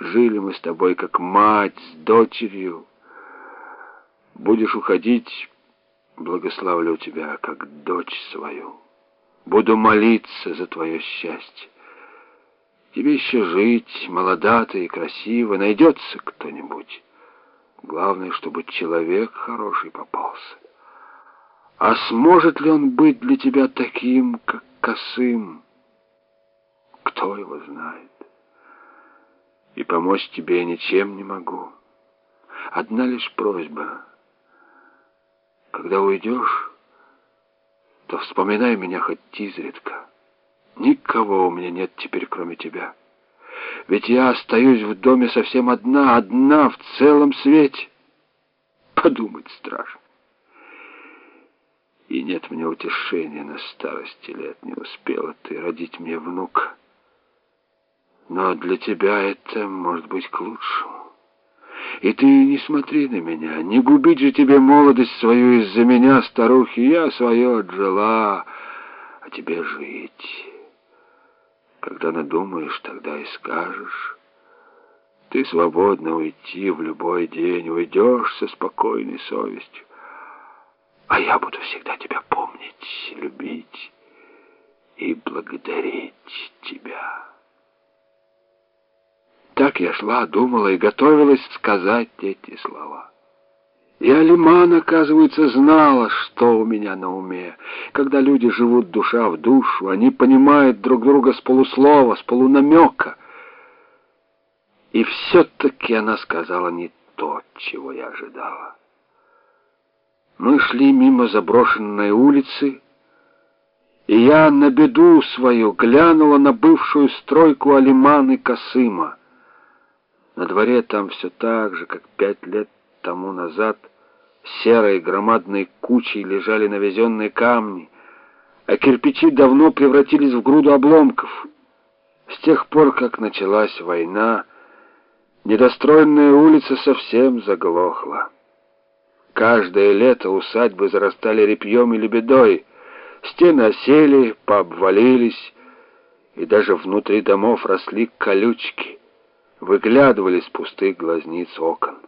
Жили мы с тобой как мать с дочерью. Будешь уходить, благословлю тебя, как дочь свою. Буду молиться за твое счастье. Тебе еще жить, молода ты и красиво, найдется кто-нибудь. Главное, чтобы человек хороший попался. А сможет ли он быть для тебя таким, как Косым? Кто его знает? И помочь тебе я ничем не могу. Одна лишь просьба. Когда уйдешь, то вспоминай меня хоть изредка. Никого у меня нет теперь, кроме тебя. Ведь я остаюсь в доме совсем одна, одна в целом свете. Подумать страшно. И нет мне утешения на старости лет. Не успела ты родить мне внука. Но для тебя это может быть к лучшему. И ты не смотри на меня, не губить же тебе молодость свою из-за меня, старухи. Я свое отжила, а тебе жить. Когда надумаешь, тогда и скажешь. Ты свободно уйти в любой день, уйдешь со спокойной совестью. А я буду всегда тебя помнить, любить и благодарить тебя. Так я шла, думала и готовилась сказать эти слова. И Алиман, оказывается, знала, что у меня на уме. Когда люди живут душа в душу, они понимают друг друга с полуслова, с полунамека. И все-таки она сказала не то, чего я ожидала. Мы шли мимо заброшенной улицы, и я на беду свою глянула на бывшую стройку Алиман и Касыма. На дворе там все так же, как пять лет тому назад серой громадной кучей лежали навезенные камни, а кирпичи давно превратились в груду обломков. С тех пор, как началась война, недостроенная улица совсем заглохла. Каждое лето усадьбы зарастали репьем и лебедой, стены осели, пообвалились, и даже внутри домов росли колючки, выглядывали с пустых глазниц окон.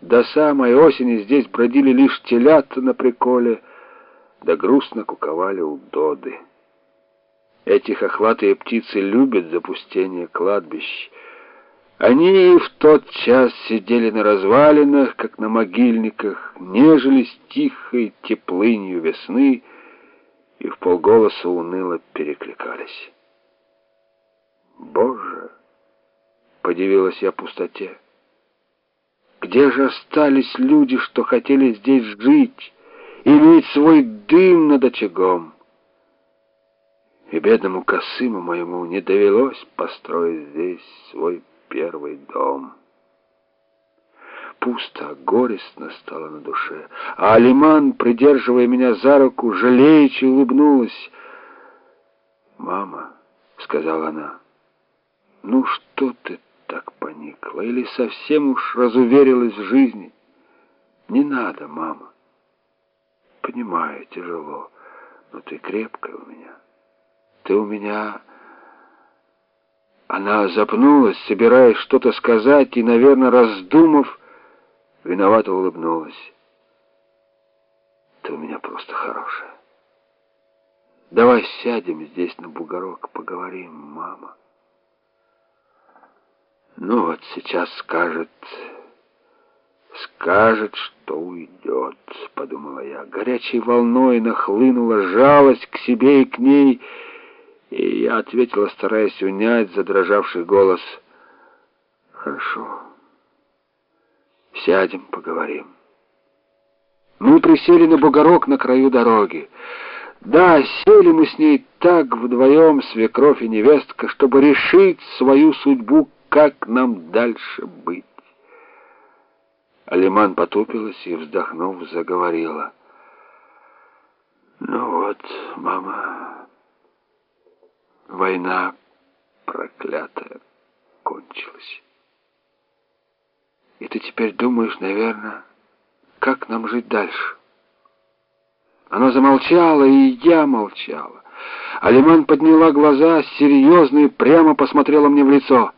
До самой осени здесь бродили лишь телята на приколе, да грустно куковали удоды. Эти хохлатые птицы любят запустение кладбищ. Они в тот час сидели на развалинах, как на могильниках, нежились тихой теплынью весны и в полголоса уныло перекликались. «Боже!» — подивилась я пустоте. Где же остались люди, что хотели здесь жить, иметь свой дым над очагом? И бедному Косыму моему не довелось построить здесь свой первый дом. Пусто, горестно стало на душе, а Алиман, придерживая меня за руку, жалеючи улыбнулась. «Мама», — сказала она, — «ну что ты так поникла или совсем уж разуверилась в жизни. Не надо, мама. Понимаю, тяжело, но ты крепкая у меня. Ты у меня... Она запнулась, собираясь что-то сказать, и, наверное, раздумав, виновато улыбнулась. Ты у меня просто хорошая. Давай сядем здесь на бугорок, поговорим, мама. Ну вот сейчас скажет, скажет, что уйдет, подумала я. Горячей волной нахлынула жалость к себе и к ней, и я ответила, стараясь унять задрожавший голос. Хорошо, сядем, поговорим. Мы присели на бугорок на краю дороги. Да, сели мы с ней так вдвоем, свекровь и невестка, чтобы решить свою судьбу как нам дальше быть? Алиман потупилась и, вздохнув, заговорила. Ну вот, мама, война проклятая кончилась. И ты теперь думаешь, наверное, как нам жить дальше? Она замолчала, и я молчала. Алиман подняла глаза, серьезно и прямо посмотрела мне в лицо —